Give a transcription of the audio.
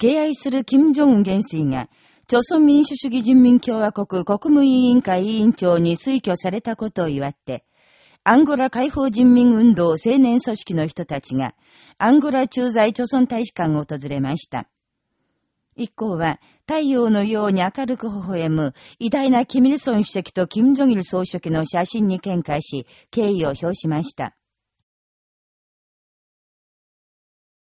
敬愛する金正恩元帥が、朝鮮民主主義人民共和国国務委員会委員長に推挙されたことを祝って、アンゴラ解放人民運動青年組織の人たちが、アンゴラ駐在朝鮮大使館を訪れました。一行は、太陽のように明るく微笑む、偉大なキミルソン主席とキム・ジョギル総書記の写真に見解し、敬意を表しました。